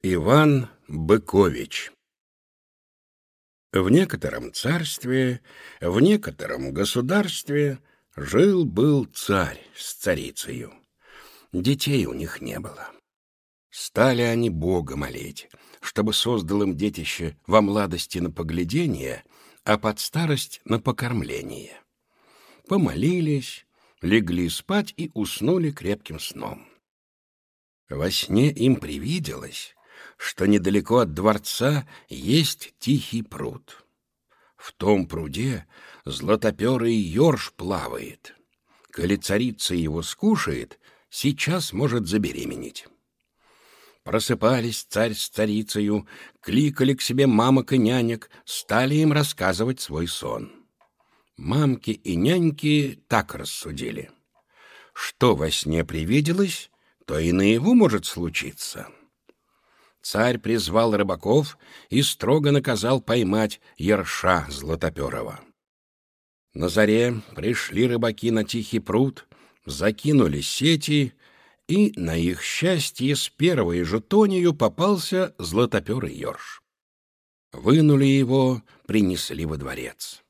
Иван Быкович В некотором царстве, в некотором государстве жил-был царь с царицею. Детей у них не было. Стали они Бога молить, чтобы создал им детище во младости на поглядение, а под старость на покормление. Помолились, легли спать и уснули крепким сном. Во сне им привиделось, что недалеко от дворца есть тихий пруд. В том пруде златоперый ерш плавает. Коли царица его скушает, сейчас может забеременеть. Просыпались царь с царицею, кликали к себе мамок и нянек, стали им рассказывать свой сон. Мамки и няньки так рассудили. Что во сне привиделось, то и наяву может случиться. Царь призвал рыбаков и строго наказал поймать ерша Златоперова. На заре пришли рыбаки на тихий пруд, закинули сети, и, на их счастье, с первой же тонью попался златоперый ерш. Вынули его, принесли во дворец.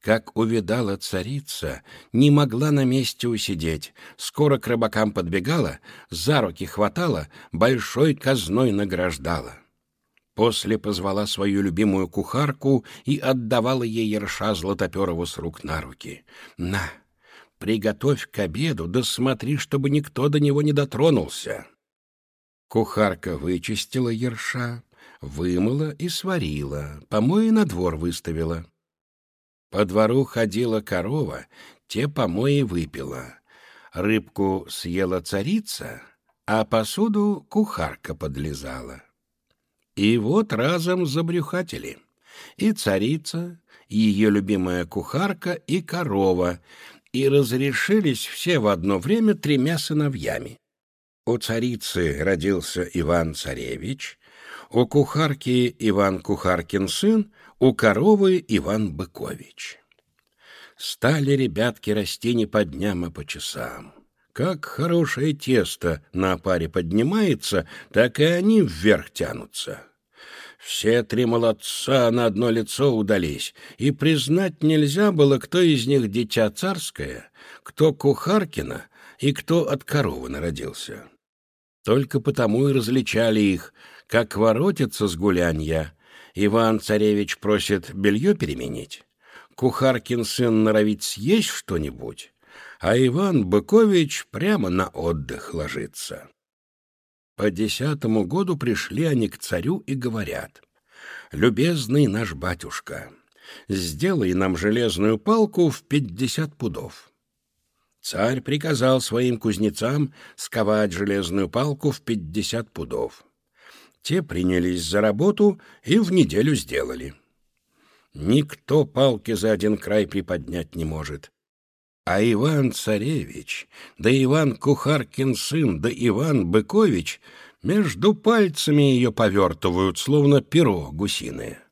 Как увидала царица, не могла на месте усидеть, скоро к рыбакам подбегала, за руки хватала, большой казной награждала. После позвала свою любимую кухарку и отдавала ей ерша Златоперову с рук на руки. «На, приготовь к обеду, да смотри, чтобы никто до него не дотронулся». Кухарка вычистила ерша, вымыла и сварила, помои на двор выставила. По двору ходила корова, те помои выпила. Рыбку съела царица, а посуду кухарка подлезала. И вот разом забрюхатели. И царица, и ее любимая кухарка, и корова, и разрешились все в одно время тремя сыновьями. У царицы родился Иван-царевич, у кухарки Иван Кухаркин сын, у коровы Иван Быкович. Стали ребятки расти не по дням, а по часам. Как хорошее тесто на паре поднимается, так и они вверх тянутся. Все три молодца на одно лицо удались, и признать нельзя было, кто из них дитя царское, кто Кухаркина и кто от коровы народился. Только потому и различали их, как воротятся с гулянья, Иван-царевич просит белье переменить, Кухаркин сын норовит съесть что-нибудь, а Иван Быкович прямо на отдых ложится. По десятому году пришли они к царю и говорят, «Любезный наш батюшка, сделай нам железную палку в пятьдесят пудов». Царь приказал своим кузнецам сковать железную палку в пятьдесят пудов. Те принялись за работу и в неделю сделали. Никто палки за один край приподнять не может. А Иван-царевич, да Иван Кухаркин сын, да Иван Быкович между пальцами ее повертывают, словно перо гусиное.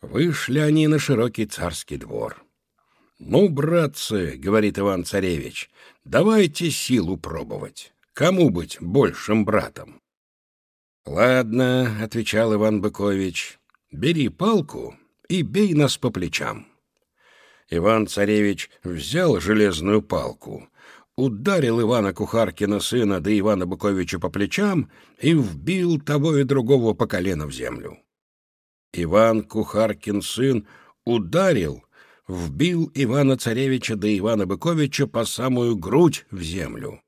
Вышли они на широкий царский двор. «Ну, братцы, — говорит Иван-царевич, — давайте силу пробовать. Кому быть большим братом?» «Ладно», — отвечал Иван Быкович, — «бери палку и бей нас по плечам». Иван-царевич взял железную палку, ударил Ивана Кухаркина сына да Ивана Быковича по плечам и вбил того и другого по колено в землю. Иван Кухаркин сын ударил, вбил Ивана-царевича да Ивана Быковича по самую грудь в землю.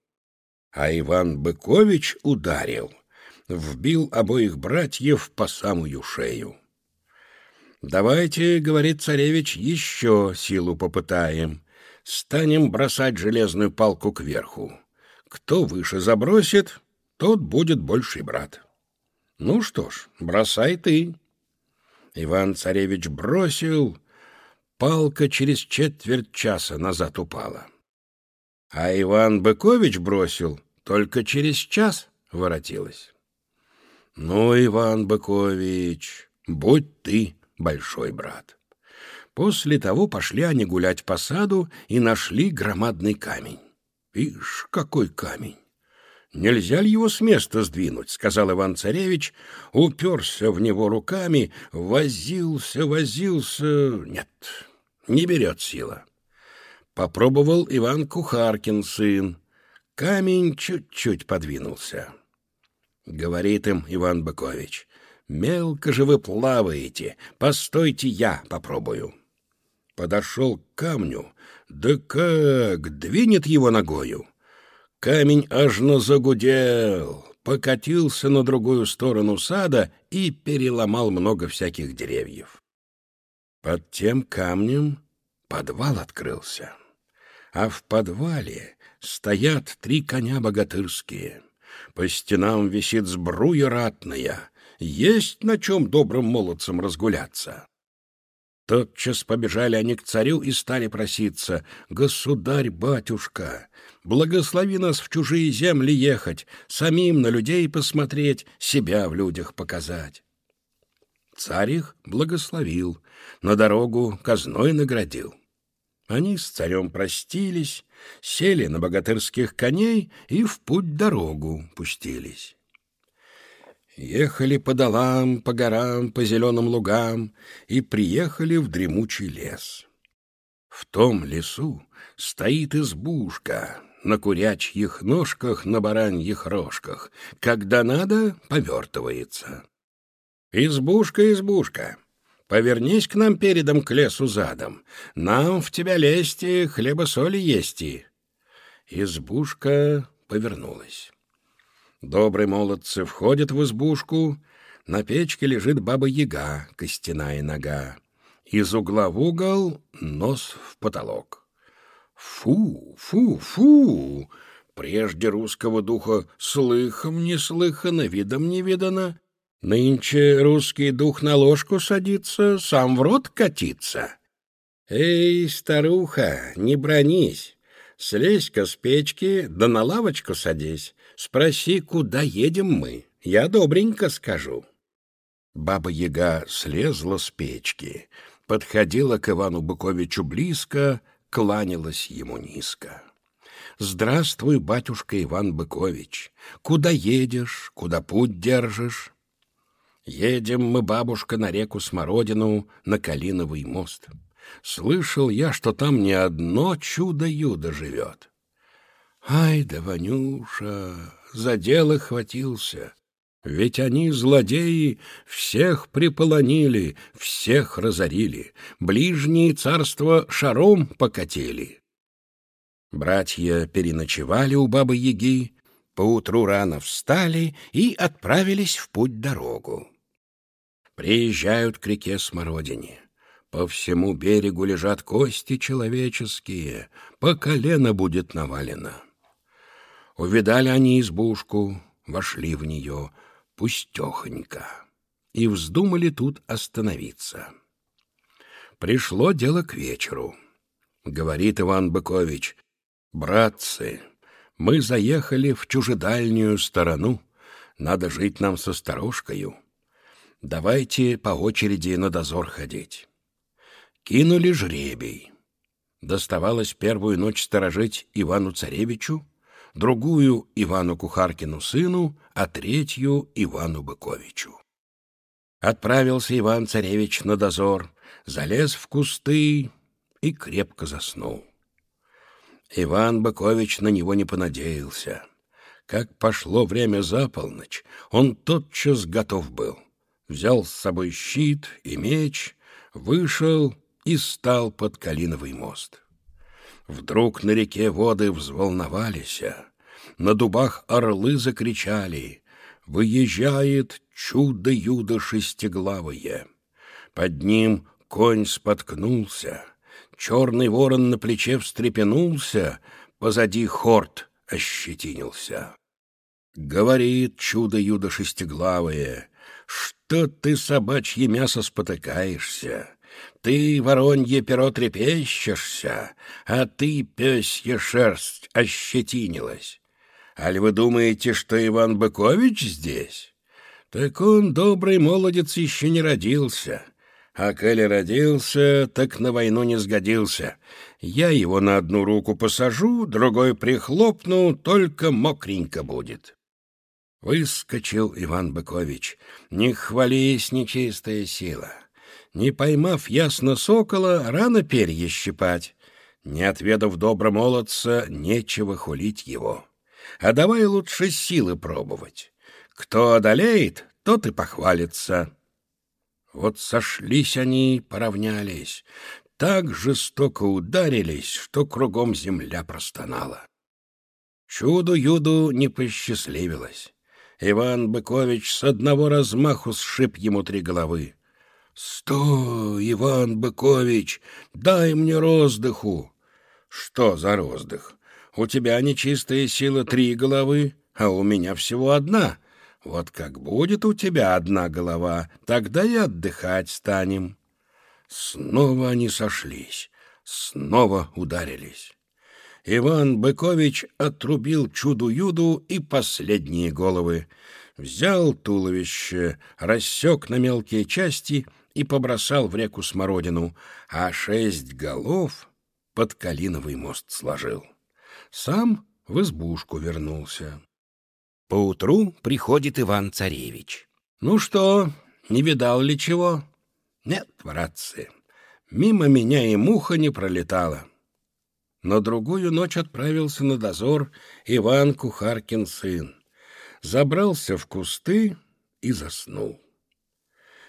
А Иван Быкович ударил — вбил обоих братьев по самую шею. «Давайте, — говорит царевич, — еще силу попытаем. Станем бросать железную палку кверху. Кто выше забросит, тот будет больший брат. Ну что ж, бросай ты». Иван-царевич бросил, палка через четверть часа назад упала. А Иван Быкович бросил, только через час воротилась. Ну, Иван Быкович, будь ты большой брат. После того пошли они гулять по саду и нашли громадный камень. Ишь, какой камень! Нельзя ли его с места сдвинуть, — сказал Иван-царевич, уперся в него руками, возился, возился. Нет, не берет сила. Попробовал Иван Кухаркин сын. Камень чуть-чуть подвинулся. Говорит им Иван Быкович, мелко же вы плаваете, постойте, я попробую. Подошел к камню, да как двинет его ногою. Камень аж загудел, покатился на другую сторону сада и переломал много всяких деревьев. Под тем камнем подвал открылся, а в подвале стоят три коня богатырские. По стенам висит сбруя ратная, есть на чем добрым молодцам разгуляться. Тотчас побежали они к царю и стали проситься. «Государь-батюшка, благослови нас в чужие земли ехать, самим на людей посмотреть, себя в людях показать». Царь их благословил, на дорогу казной наградил. Они с царем простились, сели на богатырских коней и в путь дорогу пустились. Ехали по долам, по горам, по зеленым лугам и приехали в дремучий лес. В том лесу стоит избушка на курячьих ножках, на бараньих рожках. Когда надо, повертывается. Избушка, избушка, повернись к нам передом к лесу задом. Нам в тебя лезть и хлеба-соли есть. Избушка повернулась. Добрые молодцы входят в избушку, на печке лежит баба-яга, костяная нога. Из угла в угол нос в потолок. Фу, фу, фу! Прежде русского духа слыхом не слыхано, видом не видано. Нынче русский дух на ложку садится, сам в рот катится. Эй, старуха, не бронись, слезь-ка с печки, да на лавочку садись. Спроси, куда едем мы, я добренько скажу. Баба-яга слезла с печки, подходила к Ивану Быковичу близко, кланялась ему низко. «Здравствуй, батюшка Иван Быкович! Куда едешь, куда путь держишь?» «Едем мы, бабушка, на реку Смородину, на Калиновый мост. Слышал я, что там не одно чудо-юдо живет. Ай да, Ванюша, за дело хватился. Ведь они, злодеи, всех приполонили, всех разорили, ближние царства шаром покатили. Братья переночевали у бабы-яги, поутру рано встали и отправились в путь-дорогу. Приезжают к реке Смородине. По всему берегу лежат кости человеческие, по колено будет навалено. Увидали они избушку, вошли в нее пустехонько и вздумали тут остановиться. Пришло дело к вечеру. Говорит Иван Быкович, «Братцы, мы заехали в чужедальнюю сторону, надо жить нам со сторожкою. Давайте по очереди на дозор ходить». Кинули жребий. Доставалось первую ночь сторожить Ивану-царевичу, другую — Ивану Кухаркину сыну, а третью — Ивану Быковичу. Отправился Иван-царевич на дозор, залез в кусты и крепко заснул. Иван Быкович на него не понадеялся. Как пошло время за полночь, он тотчас готов был. Взял с собой щит и меч, вышел и стал под Калиновый мост. Вдруг на реке воды взволновались, на дубах орлы закричали «Выезжает чудо-юдо шестиглавое!» Под ним конь споткнулся, черный ворон на плече встрепенулся, позади хорт ощетинился. Говорит чудо-юдо шестиглавое, что ты, собачье мясо, спотыкаешься? Ты, воронье перо, трепещешься, а ты, пёсья шерсть, ощетинилась. Аль вы думаете, что Иван Быкович здесь? Так он, добрый молодец, еще не родился. А коли родился, так на войну не сгодился. Я его на одну руку посажу, другой прихлопну, только мокренько будет. Выскочил Иван Быкович. Не хвались, нечистая сила. Не поймав ясно сокола, рано перья щипать. Не отведав добра молодца, нечего хулить его. А давай лучше силы пробовать. Кто одолеет, тот и похвалится. Вот сошлись они, поравнялись, так жестоко ударились, что кругом земля простонала. Чуду-юду не посчастливилось. Иван Быкович с одного размаху сшиб ему три головы. «Стой, Иван Быкович, дай мне роздыху!» «Что за роздых? У тебя нечистая сила три головы, а у меня всего одна. Вот как будет у тебя одна голова, тогда и отдыхать станем. Снова они сошлись, снова ударились. Иван Быкович отрубил чуду-юду и последние головы, взял туловище, рассек на мелкие части и побросал в реку Смородину, а шесть голов под Калиновый мост сложил. Сам в избушку вернулся. Поутру приходит Иван-царевич. «Ну что, не видал ли чего?» «Нет, братцы, мимо меня и муха не пролетала». На другую ночь отправился на дозор Иван Кухаркин сын. Забрался в кусты и заснул.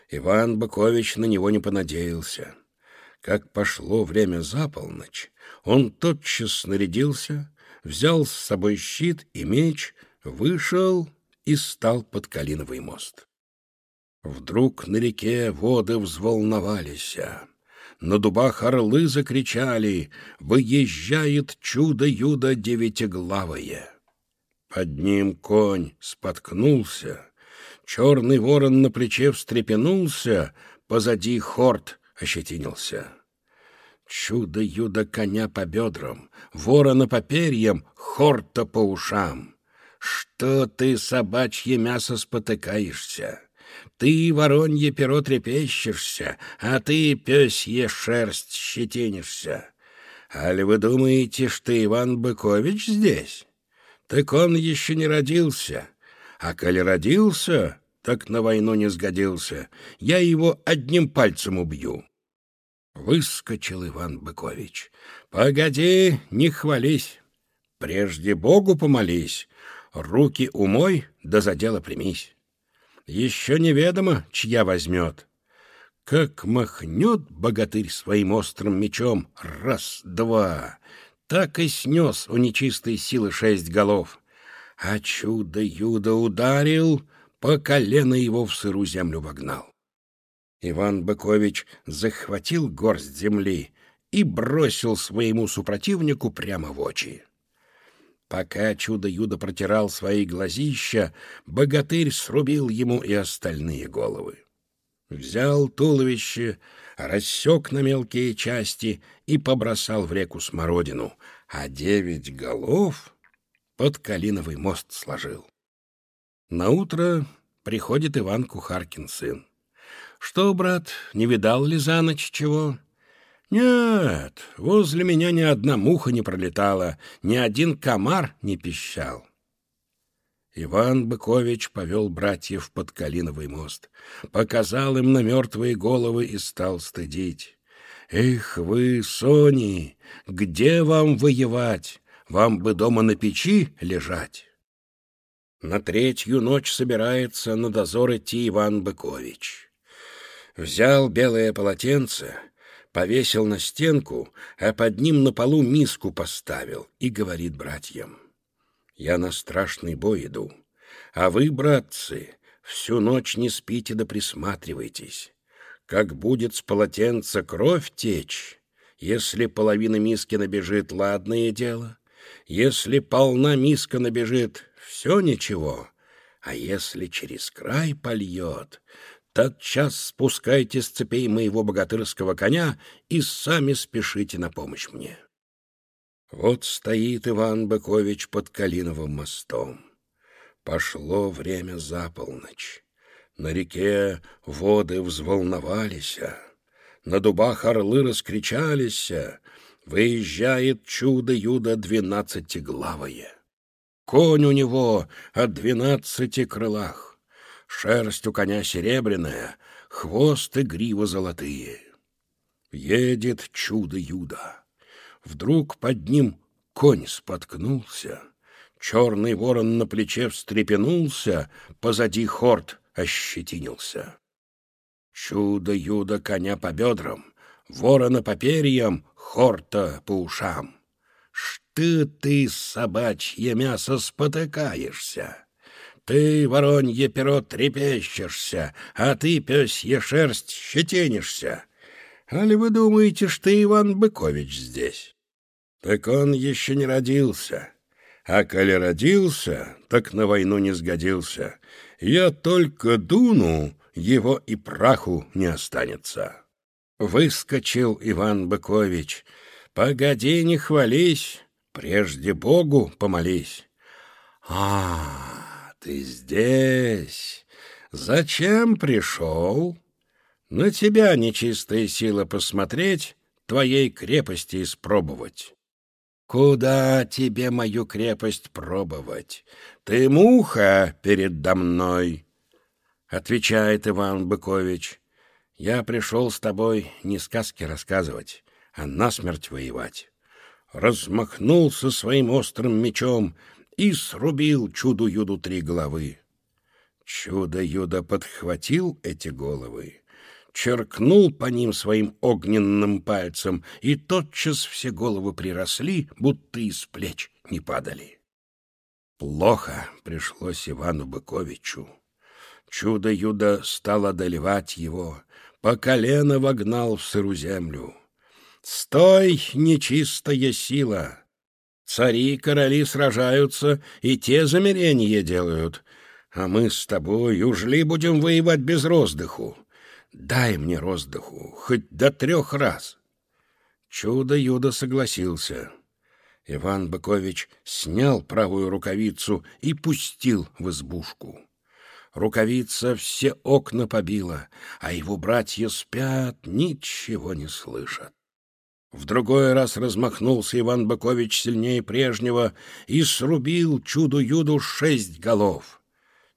Иван Быкович на него не понадеялся. Как пошло время за полночь, он тотчас снарядился, взял с собой щит и меч, вышел и стал под Калиновый мост. Вдруг на реке воды взволновались, на дубах орлы закричали «Выезжает чудо-юдо девятиглавое!» Под ним конь споткнулся, черный ворон на плече встрепенулся, позади хорт ощетинился. Чудо-юдо коня по бедрам, ворона по перьям, хорта по ушам — что ты, собачье мясо, спотыкаешься? Ты, воронье перо, трепещешься, а ты, пёсье шерсть, щетинишься. Али вы думаете, что Иван Быкович здесь? Так он еще не родился. А коли родился, так на войну не сгодился. Я его одним пальцем убью. Выскочил Иван Быкович. Погоди, не хвались. Прежде Богу помолись, Руки умой, да за дело примись. Еще неведомо, чья возьмет. Как махнет богатырь своим острым мечом раз, два, так и снес у нечистой силы шесть голов. А чудо-юдо ударил, по колено его в сыру землю вогнал. Иван Быкович захватил горсть земли и бросил своему супротивнику прямо в очи. Пока чудо-юдо протирал свои глазища, богатырь срубил ему и остальные головы. Взял туловище, рассек на мелкие части и побросал в реку смородину, а девять голов под Калиновый мост сложил. Наутро приходит Иван Кухаркин сын. «Что, брат, не видал ли за ночь чего?» Нет, возле меня ни одна муха не пролетала, ни один комар не пищал. Иван Быкович повел братьев под Калиновый мост, показал им на мертвые головы и стал стыдить. «Эх вы, Сони, где вам воевать? Вам бы дома на печи лежать!» На третью ночь собирается на дозор идти Иван Быкович. Взял белое полотенце — повесил на стенку, а под ним на полу миску поставил и говорит братьям. «Я на страшный бой иду, а вы, братцы, всю ночь не спите да присматривайтесь. Как будет с полотенца кровь течь, если половина миски набежит, ладное дело, если полна миска набежит, все ничего, а если через край польет, тотчас спускайте с цепей моего богатырского коня и сами спешите на помощь мне. Вот стоит Иван Быкович под Калиновым мостом. Пошло время за полночь. На реке воды взволновались, на дубах орлы раскричались, выезжает чудо-юдо двенадцатиглавое. Конь у него от двенадцати крылах, шерсть у коня серебряная, хвост и грива золотые. Едет чудо-юдо. Вдруг под ним конь споткнулся, черный ворон на плече встрепенулся, позади хорд ощетинился. Чудо-юдо коня по бедрам, ворона по перьям, хорта по ушам. Что ты, собачье мясо, спотыкаешься? Ты, воронье перо, трепещешься, а ты, пёсье шерсть, щетинишься. Али вы думаете, что Иван Быкович здесь? Так он еще не родился. А коли родился, так на войну не сгодился. Я только дуну, его и праху не останется. Выскочил Иван Быкович. Погоди, не хвались, Прежде Богу помолись. А, ты здесь. Зачем пришел? На тебя нечистая сила посмотреть, твоей крепости испробовать. Куда тебе мою крепость пробовать? Ты муха передо мной. Отвечает Иван Быкович. Я пришел с тобой не сказки рассказывать, а насмерть воевать размахнулся своим острым мечом и срубил чуду-юду три головы. Чудо-юдо подхватил эти головы, черкнул по ним своим огненным пальцем, и тотчас все головы приросли, будто из плеч не падали. Плохо пришлось Ивану Быковичу. Чудо-юдо стал одолевать его, по колено вогнал в сыру землю. Стой, нечистая сила! Цари и короли сражаются, и те замерения делают. А мы с тобой ужли будем воевать без роздыху. Дай мне роздыху, хоть до трех раз. Чудо-юдо согласился. Иван Быкович снял правую рукавицу и пустил в избушку. Рукавица все окна побила, а его братья спят, ничего не слышат. В другой раз размахнулся Иван Быкович сильнее прежнего и срубил чуду-юду шесть голов.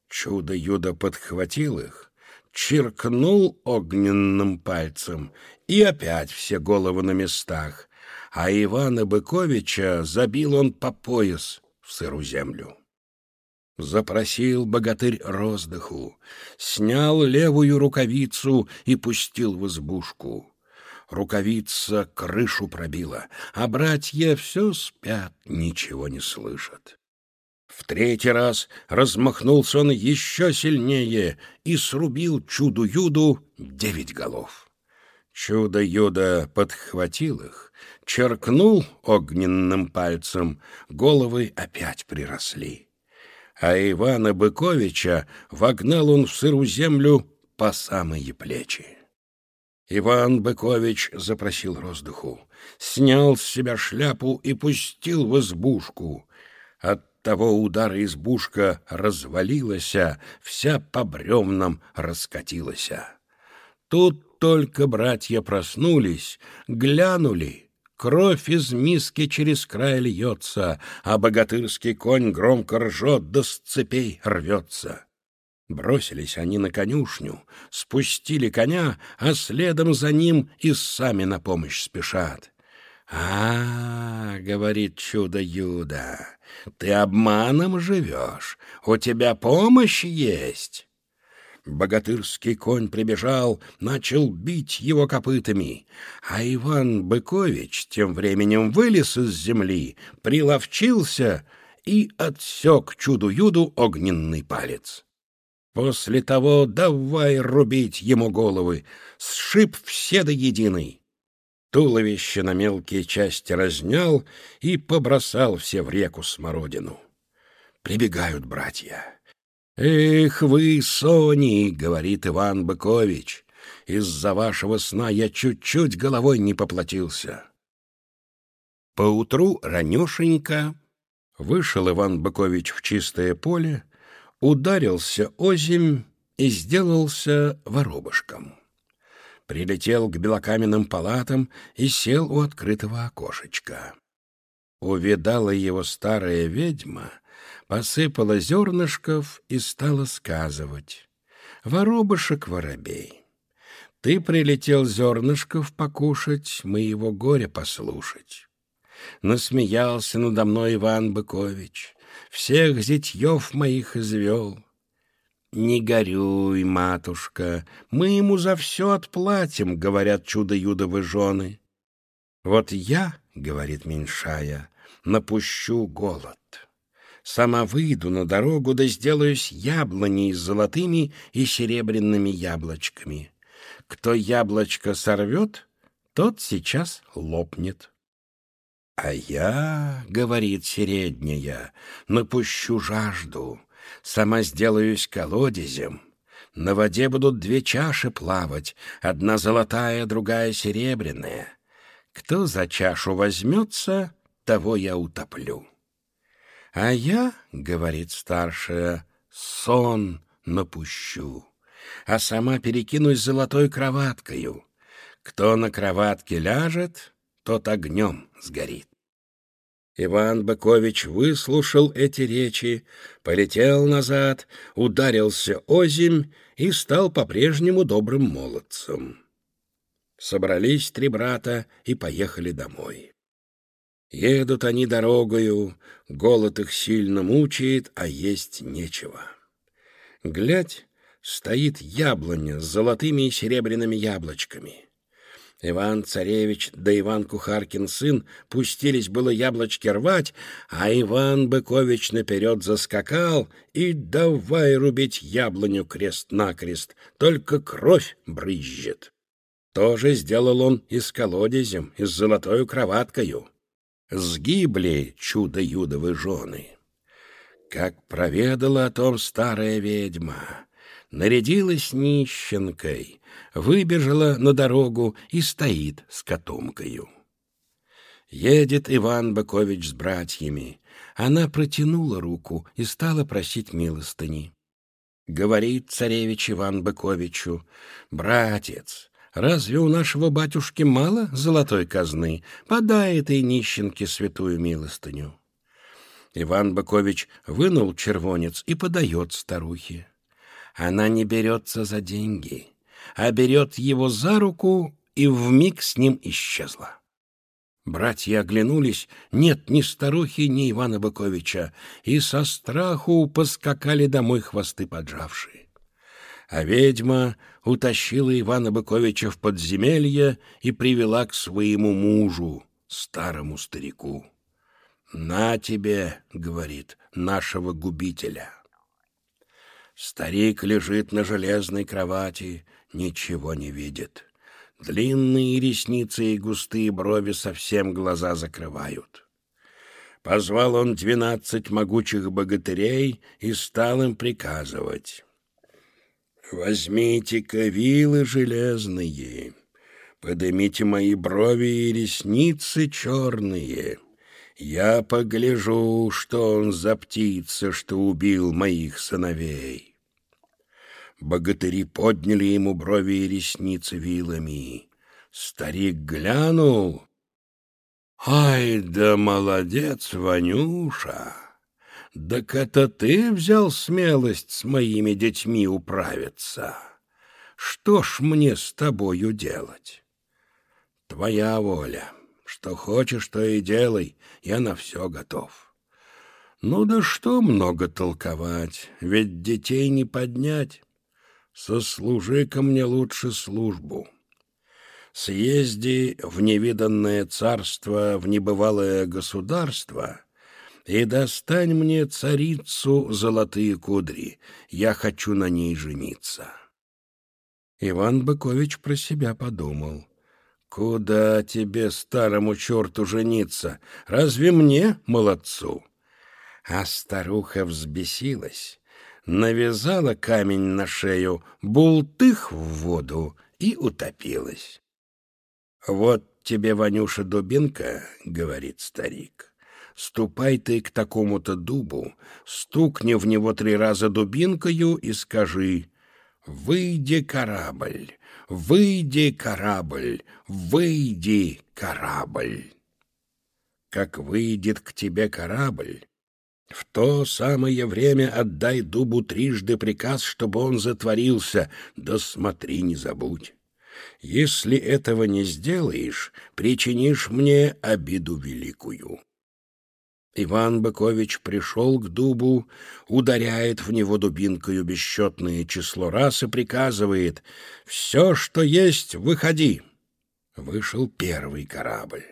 Чудо-юдо подхватил их, чиркнул огненным пальцем, и опять все головы на местах, а Ивана Быковича забил он по пояс в сыру землю. Запросил богатырь роздыху, снял левую рукавицу и пустил в избушку рукавица крышу пробила, а братья все спят, ничего не слышат. В третий раз размахнулся он еще сильнее и срубил чуду-юду девять голов. Чудо-юдо подхватил их, черкнул огненным пальцем, головы опять приросли. А Ивана Быковича вогнал он в сыру землю по самые плечи. Иван Быкович запросил роздуху, снял с себя шляпу и пустил в избушку. От того удара избушка развалилась, вся по бревнам раскатилась. Тут только братья проснулись, глянули. Кровь из миски через край льется, а богатырский конь громко ржет, да с цепей рвется. Бросились они на конюшню, спустили коня, а следом за ним и сами на помощь спешат. «А, — говорит чудо-юдо, — ты обманом живешь, у тебя помощь есть». Богатырский конь прибежал, начал бить его копытами, а Иван Быкович тем временем вылез из земли, приловчился и отсек чуду-юду огненный палец. После того давай рубить ему головы, сшиб все до единой. Туловище на мелкие части разнял и побросал все в реку смородину. Прибегают братья. «Эх вы, Сони!» — говорит Иван Быкович. «Из-за вашего сна я чуть-чуть головой не поплатился». Поутру ранешенько вышел Иван Быкович в чистое поле, ударился озимь и сделался воробушком. прилетел к белокаменным палатам и сел у открытого окошечка. Увидала его старая ведьма, посыпала зернышков и стала сказывать. «Воробушек воробей, ты прилетел зернышков покушать, моего горя послушать». Насмеялся надо мной Иван Быкович, всех зятьев моих извел. «Не горюй, матушка, мы ему за все отплатим», — говорят чудо-юдовы жены. «Вот я, — говорит меньшая, — напущу голод. Сама выйду на дорогу, да сделаюсь яблоней с золотыми и серебряными яблочками. Кто яблочко сорвет, тот сейчас лопнет». «А я, — говорит середняя, — напущу жажду, сама сделаюсь колодезем. На воде будут две чаши плавать, одна золотая, другая серебряная. Кто за чашу возьмется, того я утоплю». «А я, — говорит старшая, — сон напущу, а сама перекинусь золотой кроваткою. Кто на кроватке ляжет, тот огнем сгорит. Иван Быкович выслушал эти речи, полетел назад, ударился озимь и стал по-прежнему добрым молодцем. Собрались три брата и поехали домой. Едут они дорогою, голод их сильно мучает, а есть нечего. Глядь, стоит яблоня с золотыми и серебряными яблочками — Иван-царевич да Иван Кухаркин сын пустились было яблочки рвать, а Иван Быкович наперед заскакал и давай рубить яблоню крест-накрест, только кровь брызжет. Тоже сделал он и с колодезем, и с золотою кроваткою. Сгибли чудо-юдовы жены. Как проведала о том старая ведьма, нарядилась нищенкой, выбежала на дорогу и стоит с котомкою. Едет Иван Бакович с братьями. Она протянула руку и стала просить милостыни. Говорит царевич Иван Быковичу, «Братец, разве у нашего батюшки мало золотой казны? Подай этой нищенке святую милостыню». Иван Быкович вынул червонец и подает старухе. Она не берется за деньги, а берет его за руку и вмиг с ним исчезла. Братья оглянулись, нет ни старухи, ни Ивана Быковича, и со страху поскакали домой хвосты поджавшие. А ведьма утащила Ивана Быковича в подземелье и привела к своему мужу, старому старику. «На тебе, — говорит, — нашего губителя». Старик лежит на железной кровати, ничего не видит. Длинные ресницы и густые брови совсем глаза закрывают. Позвал он двенадцать могучих богатырей и стал им приказывать. «Возьмите-ка вилы железные, подымите мои брови и ресницы черные. Я погляжу, что он за птица, что убил моих сыновей». Богатыри подняли ему брови и ресницы вилами. Старик глянул. «Ай да молодец, Ванюша! Так это ты взял смелость с моими детьми управиться? Что ж мне с тобою делать? Твоя воля. Что хочешь, то и делай, я на все готов». Ну да что много толковать, ведь детей не поднять сослужи ко мне лучше службу. Съезди в невиданное царство, в небывалое государство и достань мне царицу золотые кудри. Я хочу на ней жениться. Иван Быкович про себя подумал. «Куда тебе, старому черту, жениться? Разве мне, молодцу?» А старуха взбесилась навязала камень на шею, бултых в воду и утопилась. «Вот тебе, Ванюша, дубинка, — говорит старик, — ступай ты к такому-то дубу, стукни в него три раза дубинкою и скажи, «Выйди, корабль! Выйди, корабль! Выйди, корабль!» Как выйдет к тебе корабль, в то самое время отдай дубу трижды приказ, чтобы он затворился, да смотри, не забудь. Если этого не сделаешь, причинишь мне обиду великую. Иван Быкович пришел к дубу, ударяет в него дубинкою бесчетное число раз и приказывает «Все, что есть, выходи!» Вышел первый корабль.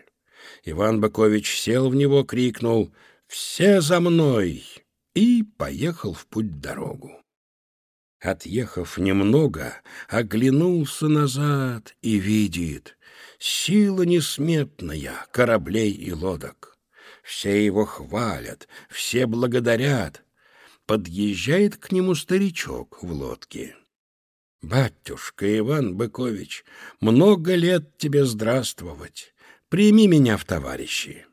Иван Быкович сел в него, крикнул «Все за мной!» и поехал в путь-дорогу. Отъехав немного, оглянулся назад и видит сила несметная кораблей и лодок. Все его хвалят, все благодарят. Подъезжает к нему старичок в лодке. «Батюшка Иван Быкович, много лет тебе здравствовать. Прими меня в товарищи».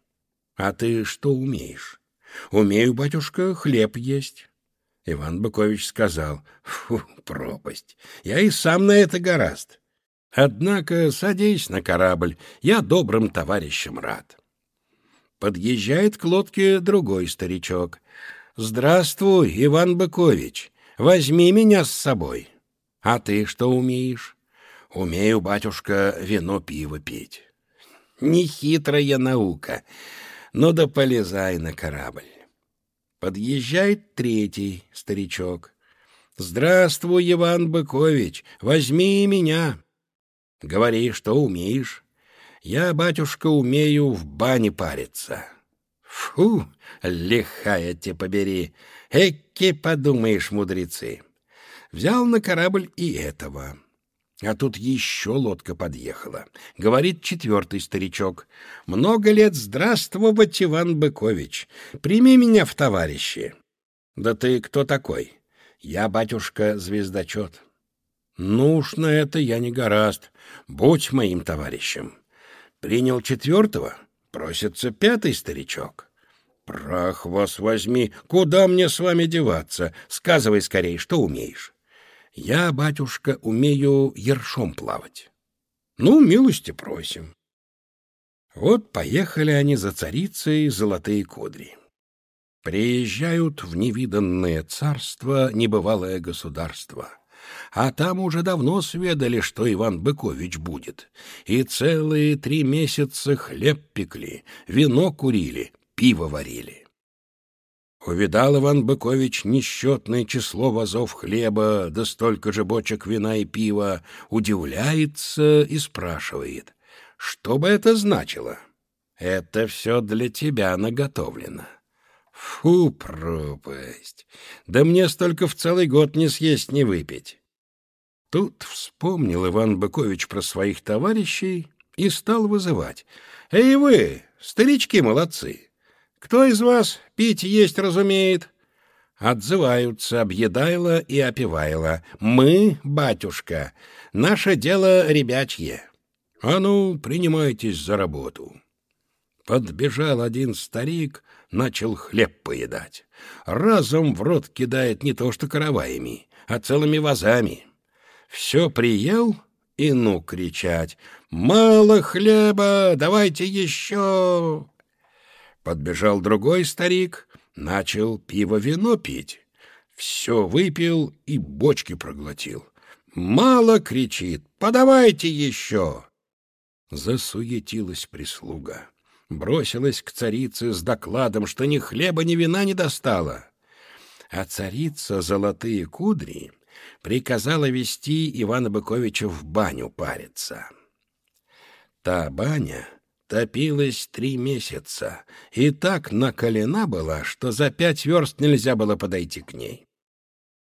А ты что умеешь? Умею, батюшка, хлеб есть. Иван Быкович сказал, фу, пропасть, я и сам на это гораст. Однако садись на корабль, я добрым товарищам рад. Подъезжает к лодке другой старичок. «Здравствуй, Иван Быкович, возьми меня с собой». «А ты что умеешь?» «Умею, батюшка, вино-пиво пить». «Нехитрая наука. Ну да полезай на корабль. Подъезжает третий старичок. «Здравствуй, Иван Быкович, возьми меня». «Говори, что умеешь». «Я, батюшка, умею в бане париться». «Фу, лихая те побери! Эки, подумаешь, мудрецы!» Взял на корабль и этого. А тут еще лодка подъехала. Говорит четвертый старичок. «Много лет здравствовать, Иван Быкович. Прими меня в товарищи». «Да ты кто такой?» «Я, батюшка, звездочет». «Ну уж на это я не гораст. Будь моим товарищем». «Принял четвертого?» Просится пятый старичок. «Прах вас возьми! Куда мне с вами деваться? Сказывай скорее, что умеешь». Я, батюшка, умею ершом плавать. Ну, милости просим. Вот поехали они за царицей золотые кудри. Приезжают в невиданное царство, небывалое государство. А там уже давно сведали, что Иван Быкович будет. И целые три месяца хлеб пекли, вино курили, пиво варили. Увидал Иван Быкович несчетное число вазов хлеба, да столько же бочек вина и пива, удивляется и спрашивает, что бы это значило? Это все для тебя наготовлено. Фу, пропасть! Да мне столько в целый год не съесть, не выпить. Тут вспомнил Иван Быкович про своих товарищей и стал вызывать. «Эй вы, старички молодцы! Кто из вас пить есть разумеет?» Отзываются объедайло и опивайло. «Мы, батюшка, наше дело ребячье. А ну, принимайтесь за работу». Подбежал один старик, начал хлеб поедать. Разом в рот кидает не то что караваями, а целыми вазами. Все приел и ну кричать «Мало хлеба, давайте еще!» Подбежал другой старик, начал пиво-вино пить. Все выпил и бочки проглотил. «Мало!» — кричит. «Подавайте еще!» Засуетилась прислуга. Бросилась к царице с докладом, что ни хлеба, ни вина не достала. А царица золотые кудри приказала вести Ивана Быковича в баню париться. Та баня топилась три месяца и так накалена была, что за пять верст нельзя было подойти к ней.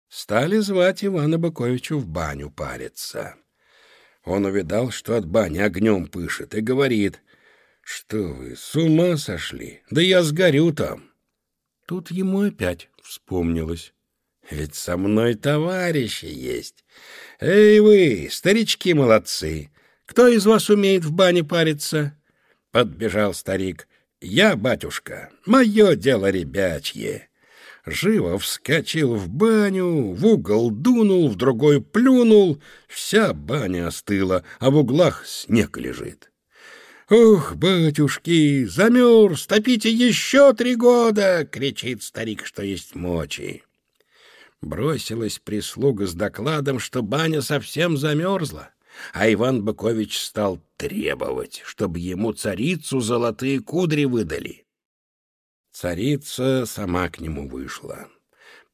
Стали звать Ивана Быковича в баню париться. Он увидал, что от бани огнем пышет, и говорит, «Что вы, с ума сошли? Да я сгорю там!» Тут ему опять вспомнилось. «Ведь со мной товарищи есть. Эй вы, старички молодцы! Кто из вас умеет в бане париться?» Подбежал старик. «Я, батюшка, мое дело ребячье. живо вскочил в баню, в угол дунул, в другой плюнул. Вся баня остыла, а в углах снег лежит. «Ух, батюшки, замерз, топите еще три года!» — кричит старик, что есть мочи. Бросилась прислуга с докладом, что баня совсем замерзла, а Иван Быкович стал требовать, чтобы ему царицу золотые кудри выдали. Царица сама к нему вышла,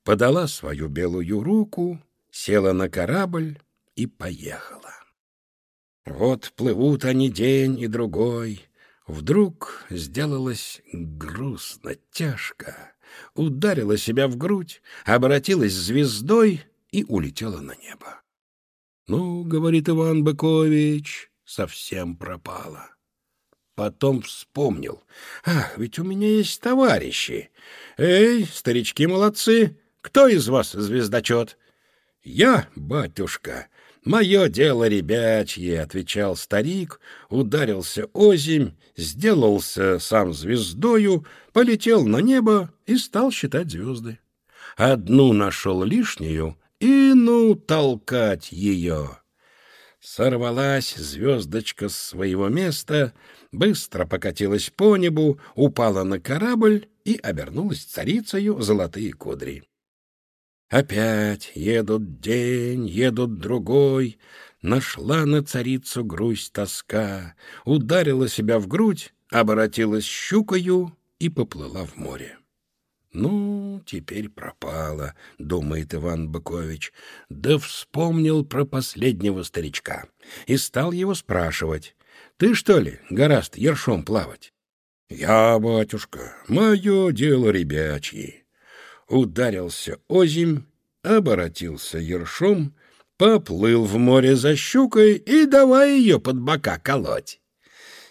подала свою белую руку, села на корабль и поехала. Вот плывут они день и другой. Вдруг сделалось грустно, тяжко. Ударила себя в грудь, обратилась звездой и улетела на небо. «Ну, — говорит Иван Быкович, — совсем пропала». Потом вспомнил. «Ах, ведь у меня есть товарищи. Эй, старички молодцы, кто из вас звездочет?» «Я, батюшка, «Мое дело ребячье», — отвечал старик, ударился озимь, сделался сам звездою, полетел на небо и стал считать звезды. Одну нашел лишнюю и ну толкать ее. Сорвалась звездочка с своего места, быстро покатилась по небу, упала на корабль и обернулась царицею золотые кудри. Опять едут день, едут другой. Нашла на царицу грусть тоска, ударила себя в грудь, оборотилась щукою и поплыла в море. «Ну, теперь пропала», — думает Иван Быкович, да вспомнил про последнего старичка и стал его спрашивать. «Ты, что ли, гораст ершом плавать?» «Я, батюшка, мое дело ребячье» ударился озимь, оборотился ершом, поплыл в море за щукой и давай ее под бока колоть.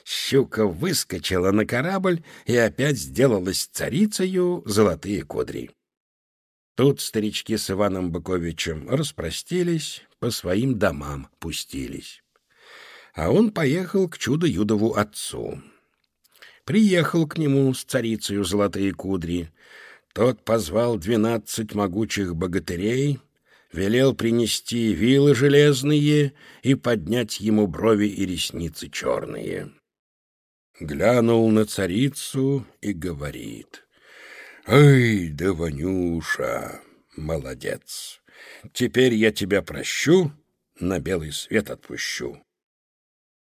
Щука выскочила на корабль и опять сделалась царицею золотые кудри. Тут старички с Иваном Быковичем распростились, по своим домам пустились. А он поехал к чудо-юдову отцу. Приехал к нему с царицею золотые кудри, тот позвал двенадцать могучих богатырей, велел принести вилы железные и поднять ему брови и ресницы черные. Глянул на царицу и говорит, «Ай, да, Ванюша, молодец! Теперь я тебя прощу, на белый свет отпущу».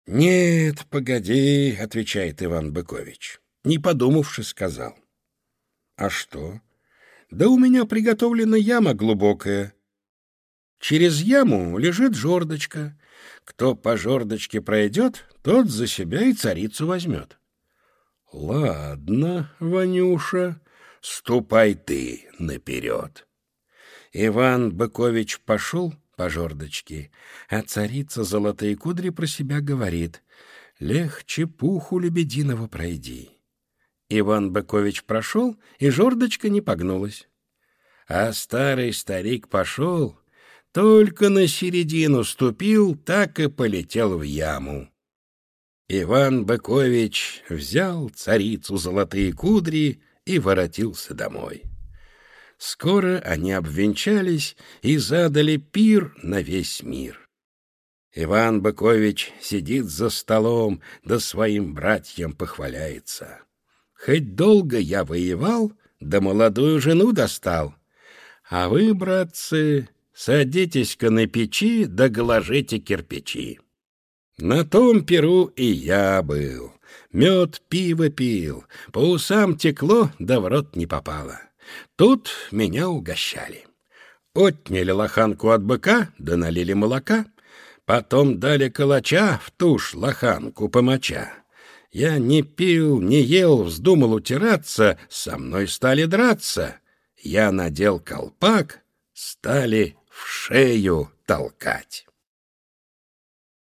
«Нет, погоди», — отвечает Иван Быкович, не подумавши, сказал. А что? Да у меня приготовлена яма глубокая. Через яму лежит жердочка. Кто по жердочке пройдет, тот за себя и царицу возьмет. Ладно, Ванюша, ступай ты наперед. Иван Быкович пошел по жердочке, а царица золотые кудри про себя говорит «Легче пуху лебединого пройди». Иван Быкович прошел, и жердочка не погнулась. А старый старик пошел, только на середину ступил, так и полетел в яму. Иван Быкович взял царицу золотые кудри и воротился домой. Скоро они обвенчались и задали пир на весь мир. Иван Быкович сидит за столом, да своим братьям похваляется. Хоть долго я воевал, да молодую жену достал. А вы, братцы, садитесь-ка на печи, да голожите кирпичи. На том перу и я был. Мед, пиво пил, по усам текло, да в рот не попало. Тут меня угощали. Отняли лоханку от быка, да налили молока, потом дали калача в тушь лоханку помоча. Я не пил, не ел, вздумал утираться, со мной стали драться. Я надел колпак, стали в шею толкать.